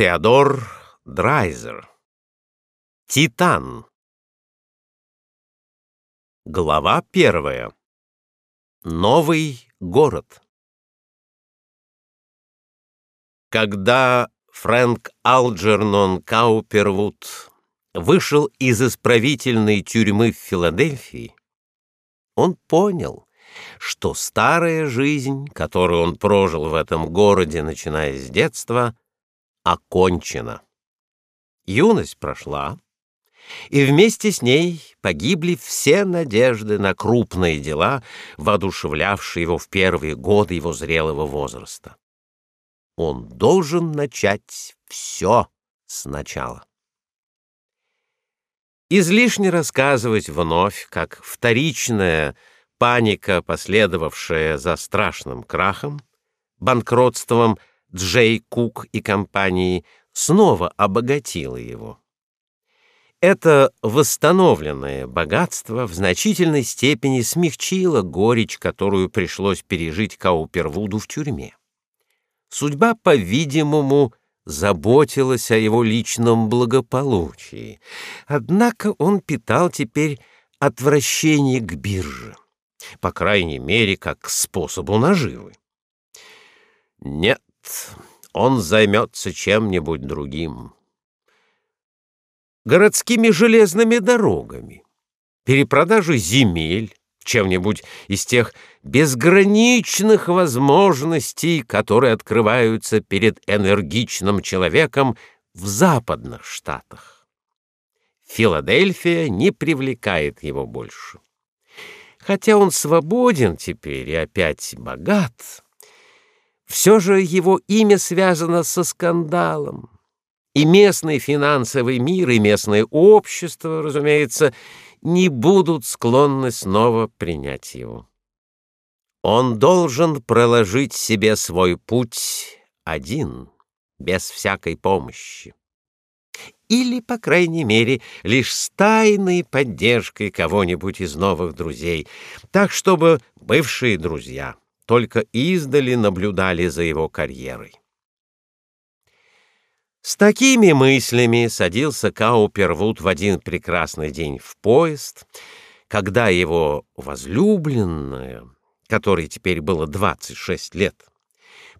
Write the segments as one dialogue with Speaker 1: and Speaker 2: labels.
Speaker 1: Теодор Драйзер. Титан. Глава первая. Новый город. Когда Фрэнк Алджернон Каупервуд вышел из исправительной тюрьмы в Филадельфии, он понял, что старая жизнь, которую он прожил в этом городе, начиная с детства, окончена. Юность прошла, и вместе с ней погибли все надежды на крупные дела, воодушевлявшие его в первые годы его зрелого возраста. Он должен начать все сначала. Излишне рассказывать вновь, как вторичная паника, последовавшая за страшным крахом, банкротством Джей Кук и компании, снова обогатила его. Это восстановленное богатство в значительной степени смягчило горечь, которую пришлось пережить Каупервуду в тюрьме. Судьба, по-видимому, заботилась о его личном благополучии. Однако он питал теперь отвращение к бирже, по крайней мере, как к способу наживы. Нет, он займется чем-нибудь другим городскими железными дорогами, перепродажей земель, чем-нибудь из тех безграничных возможностей, которые открываются перед энергичным человеком в западных штатах. Филадельфия не привлекает его больше. Хотя он свободен теперь и опять богат, все же его имя связано со скандалом, и местный финансовый мир, и местное общество, разумеется, не будут склонны снова принять его. Он должен проложить себе свой путь один, без всякой помощи. Или, по крайней мере, лишь с тайной поддержкой кого-нибудь из новых друзей, так чтобы бывшие друзья только издали наблюдали за его карьерой. С такими мыслями садился Каупервуд в один прекрасный день в поезд, когда его возлюбленная, которой теперь было 26 лет,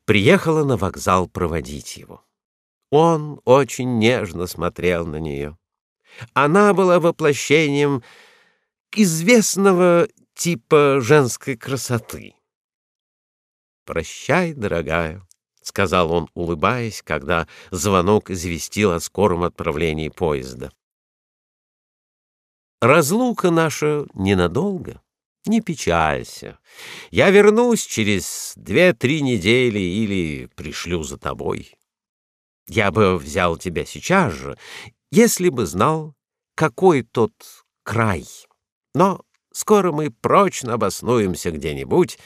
Speaker 1: приехала на вокзал проводить его. Он очень нежно смотрел на нее. Она была воплощением известного типа женской красоты. «Прощай, дорогая», — сказал он, улыбаясь, когда звонок известил о скором отправлении поезда. «Разлука наша ненадолго. Не печалься. Я вернусь через две-три недели или пришлю за тобой. Я бы взял тебя сейчас же, если бы знал, какой тот край. Но скоро мы прочно обоснуемся где-нибудь,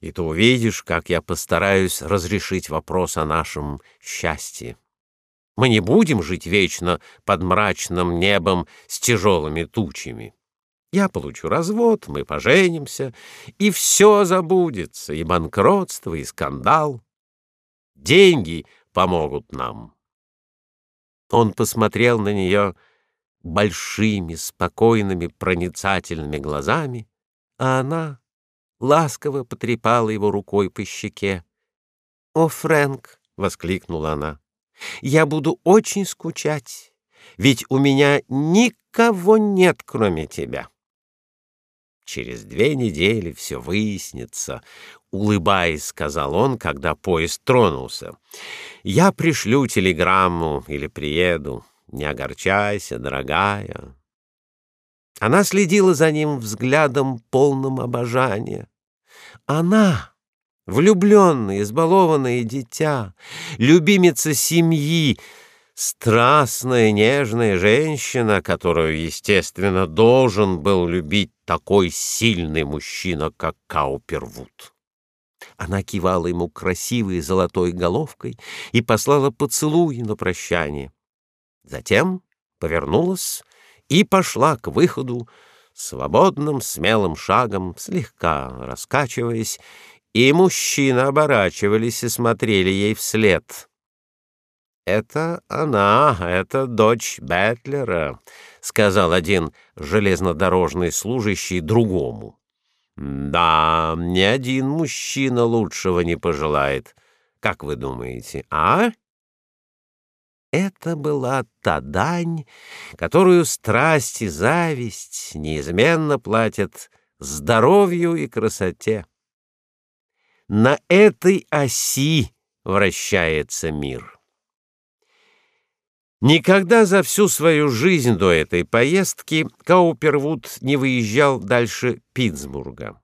Speaker 1: и ты увидишь, как я постараюсь разрешить вопрос о нашем счастье. Мы не будем жить вечно под мрачным небом с тяжелыми тучами. Я получу развод, мы поженимся, и все забудется, и банкротство, и скандал. Деньги помогут нам. Он посмотрел на нее большими, спокойными, проницательными глазами, а она ласково потрепала его рукой по щеке. «О, Фрэнк!» — воскликнула она. «Я буду очень скучать, ведь у меня никого нет, кроме тебя». «Через две недели все выяснится», — улыбаясь, сказал он, когда поезд тронулся. «Я пришлю телеграмму или приеду. Не огорчайся, дорогая». Она следила за ним взглядом полным обожания. Она, влюбленное, избалованное дитя, любимица семьи, страстная, нежная женщина, которую, естественно, должен был любить такой сильный мужчина, как Каупервуд. Она кивала ему красивой золотой головкой и послала поцелуй на прощание. Затем повернулась и пошла к выходу, свободным смелым шагом, слегка раскачиваясь, и мужчины оборачивались и смотрели ей вслед. Это она, это дочь Бетлера, сказал один железнодорожный служащий другому. Да, ни один мужчина лучшего не пожелает. Как вы думаете, а? Это была та дань, которую страсть и зависть неизменно платят здоровью и красоте. На этой оси вращается мир. Никогда за всю свою жизнь до этой поездки Каупервуд не выезжал дальше Питтсбурга.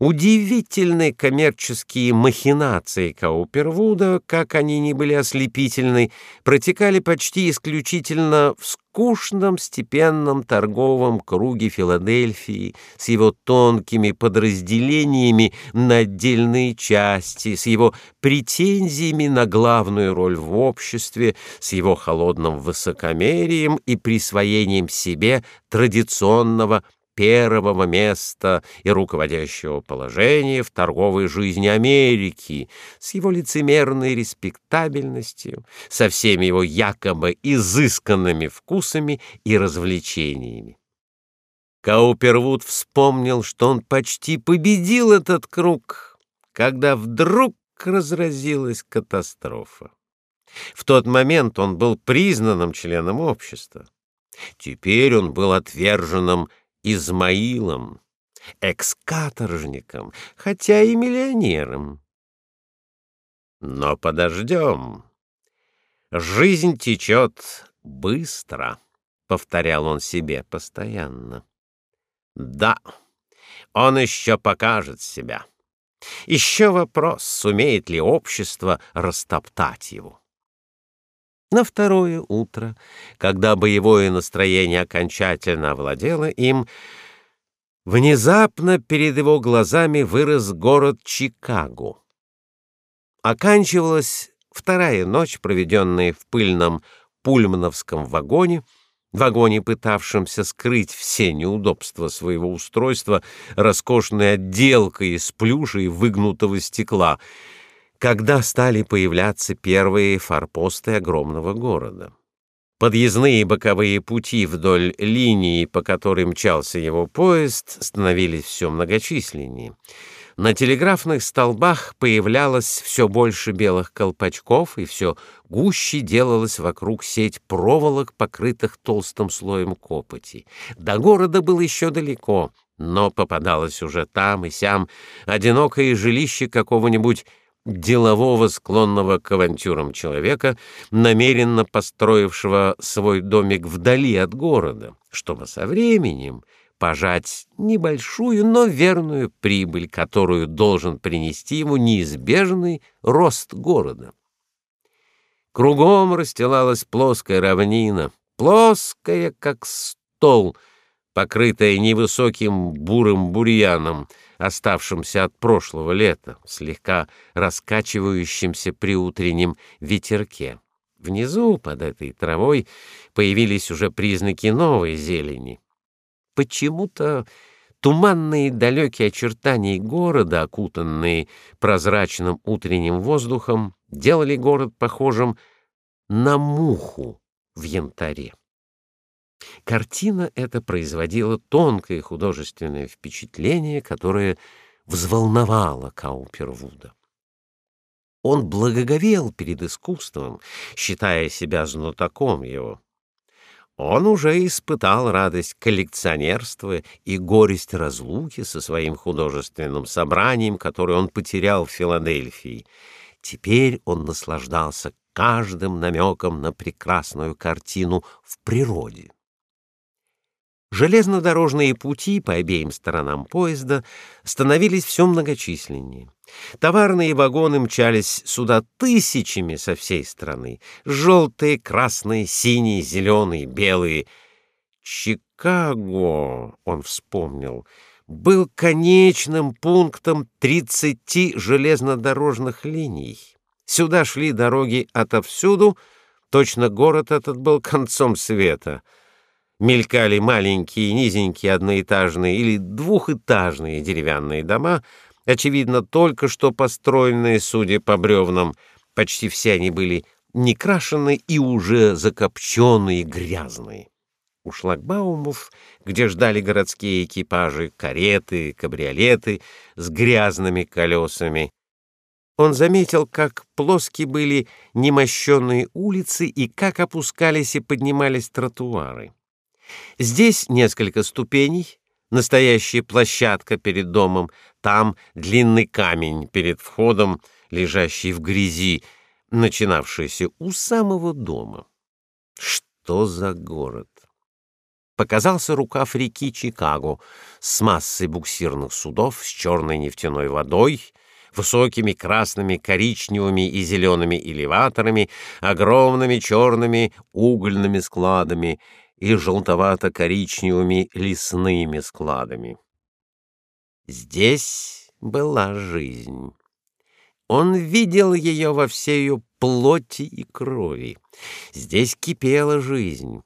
Speaker 1: Удивительные коммерческие махинации Каупервуда, как они ни были ослепительны, протекали почти исключительно в скучном степенном торговом круге Филадельфии с его тонкими подразделениями на отдельные части, с его претензиями на главную роль в обществе, с его холодным высокомерием и присвоением себе традиционного первого места и руководящего положения в торговой жизни Америки, с его лицемерной респектабельностью, со всеми его якобы изысканными вкусами и развлечениями. Каупервуд вспомнил, что он почти победил этот круг, когда вдруг разразилась катастрофа. В тот момент он был признанным членом общества. Теперь он был отверженным Измаилом, экс-каторжником, хотя и миллионером. Но подождем. Жизнь течет быстро, повторял он себе постоянно. Да, он еще покажет себя. Еще вопрос, сумеет ли общество растоптать его. На второе утро, когда боевое настроение окончательно овладело им, внезапно перед его глазами вырос город Чикаго. Оканчивалась вторая ночь, проведенная в пыльном пульмановском вагоне, вагоне, пытавшемся скрыть все неудобства своего устройства роскошной отделкой из плюша и выгнутого стекла — когда стали появляться первые форпосты огромного города. Подъездные и боковые пути вдоль линии, по которой мчался его поезд, становились все многочисленнее. На телеграфных столбах появлялось все больше белых колпачков, и все гуще делалась вокруг сеть проволок, покрытых толстым слоем копоти. До города было еще далеко, но попадалось уже там и сям одинокое жилище какого-нибудь делового, склонного к авантюрам человека, намеренно построившего свой домик вдали от города, чтобы со временем пожать небольшую, но верную прибыль, которую должен принести ему неизбежный рост города. Кругом расстилалась плоская равнина, плоская, как стол, покрытая невысоким бурым бурьяном, оставшимся от прошлого лета, слегка раскачивающимся при утреннем ветерке. Внизу, под этой травой, появились уже признаки новой зелени. Почему-то туманные далекие очертания города, окутанные прозрачным утренним воздухом, делали город похожим на муху в янтаре. Картина эта производила тонкое художественное впечатление, которое взволновало Каупервуда. Он благоговел перед искусством, считая себя знатоком его. Он уже испытал радость коллекционерства и горесть разлуки со своим художественным собранием, которое он потерял в Филадельфии. Теперь он наслаждался каждым намеком на прекрасную картину в природе. Железнодорожные пути по обеим сторонам поезда становились все многочисленнее. Товарные вагоны мчались сюда тысячами со всей страны. Желтые, красные, синие, зеленые, белые. Чикаго, он вспомнил, был конечным пунктом тридцати железнодорожных линий. Сюда шли дороги отовсюду, точно город этот был концом света — мелькали маленькие низенькие одноэтажные или двухэтажные деревянные дома, очевидно, только что построенные, судя по бревнам, почти все они были некрашенный и уже закопченный и грязный. У шлагбаумов, где ждали городские экипажи, кареты, кабриолеты с грязными колесами, он заметил, как плоски были немощенные улицы и как опускались и поднимались тротуары. Здесь несколько ступеней, настоящая площадка перед домом, там длинный камень перед входом, лежащий в грязи, начинавшийся у самого дома. Что за город? Показался рукав реки Чикаго с массой буксирных судов с черной нефтяной водой, высокими красными, коричневыми и зелеными элеваторами, огромными черными угольными складами и желтовато-коричневыми лесными складами. Здесь была жизнь. Он видел ее во всей ее плоти и крови. Здесь кипела жизнь.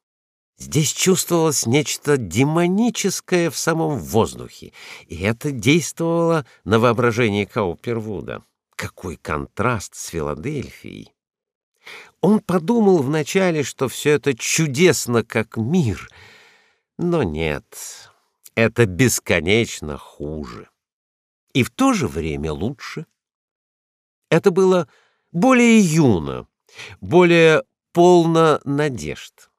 Speaker 1: Здесь чувствовалось нечто демоническое в самом воздухе, и это действовало на воображение Каупервуда. Какой контраст с Филадельфией! Он подумал вначале, что все это чудесно, как мир, но нет, это бесконечно хуже. И в то же время лучше. Это было более юно, более полно надежд.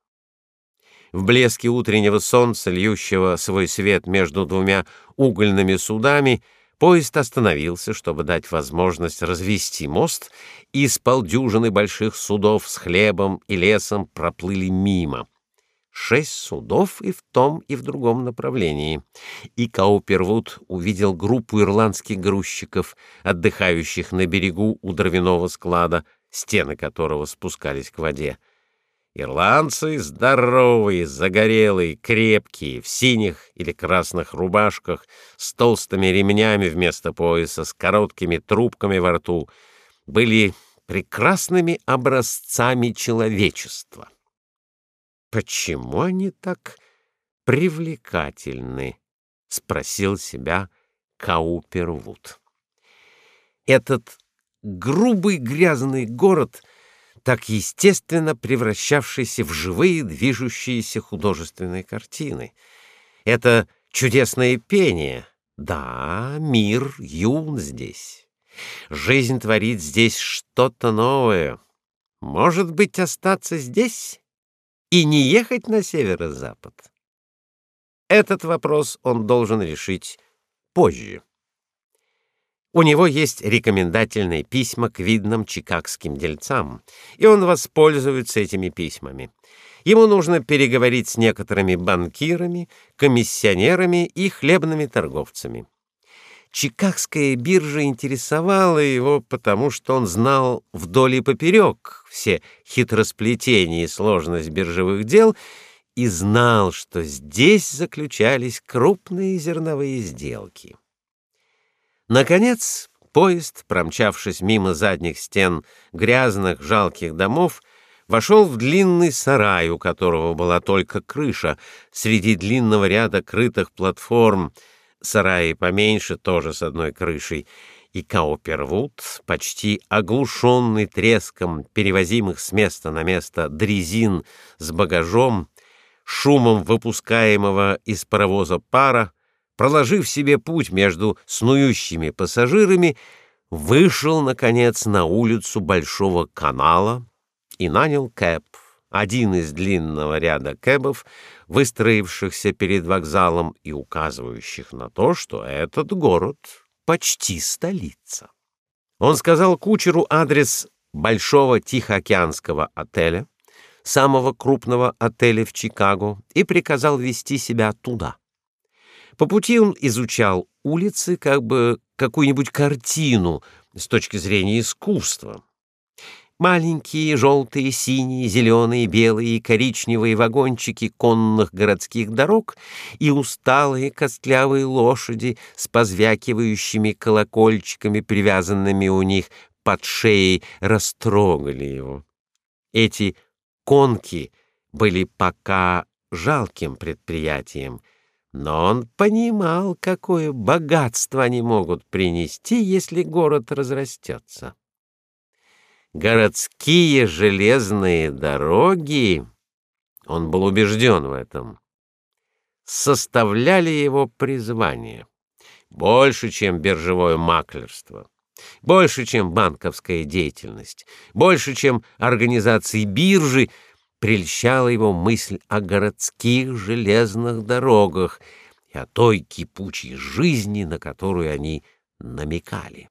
Speaker 1: В блеске утреннего солнца, льющего свой свет между двумя угольными судами, поезд остановился, чтобы дать возможность развести мост, и с полдюжины больших судов с хлебом и лесом проплыли мимо. Шесть судов и в том, и в другом направлении. И Каупервуд увидел группу ирландских грузчиков, отдыхающих на берегу у дровяного склада, стены которого спускались к воде. Ирландцы здоровые, загорелые, крепкие, в синих или красных рубашках, с толстыми ремнями вместо пояса, с короткими трубками во рту, были прекрасными образцами человечества. Почему они так привлекательны? спросил себя Каупервуд. Этот грубый грязный город — так естественно превращавшийся в живые движущиеся художественные картины. Это чудесное пение. Да, мир юн здесь. Жизнь творит здесь что-то новое. Может быть, остаться здесь и не ехать на северо-запад? Этот вопрос он должен решить позже. У него есть рекомендательные письма к видным чикагским дельцам, и он воспользуется этими письмами. Ему нужно переговорить с некоторыми банкирами, комиссионерами и хлебными торговцами. Чикагская биржа интересовала его, потому что он знал вдоль и поперек все хитросплетения и сложность биржевых дел и знал, что здесь заключались крупные зерновые сделки. Наконец, поезд, промчавшись мимо задних стен грязных, жалких домов, вошел в длинный сарай, у которого была только крыша, среди длинного ряда крытых платформ, сараи поменьше, тоже с одной крышей, и Каупервуд, почти оглушенный треском перевозимых с места на место дрезин с багажом, шумом выпускаемого из паровоза пара, проложив себе путь между снующими пассажирами, вышел наконец на улицу Большого канала и нанял кэб, один из длинного ряда кэбов, выстроившихся перед вокзалом и указывающих на то, что этот город почти столица. Он сказал кучеру адрес большого Тихоокеанского отеля, самого крупного отеля в Чикаго, и приказал вести себя туда. По пути он изучал улицы, как бы какую-нибудь картину с точки зрения искусства. Маленькие желтые, синие, зеленые, белые и коричневые вагончики конных городских дорог и усталые костлявые лошади с позвякивающими колокольчиками, привязанными у них под шеей, растрогали его. Эти конки были пока жалким предприятием — но он понимал, какое богатство они могут принести, если город разрастется. городские железные дороги, он был убежден в этом, составляли его призвание больше, чем биржевое маклерство, больше, чем банковская деятельность, больше, чем организации биржи, прельщала его мысль о городских железных дорогах и о той кипучей жизни, на которую они намекали.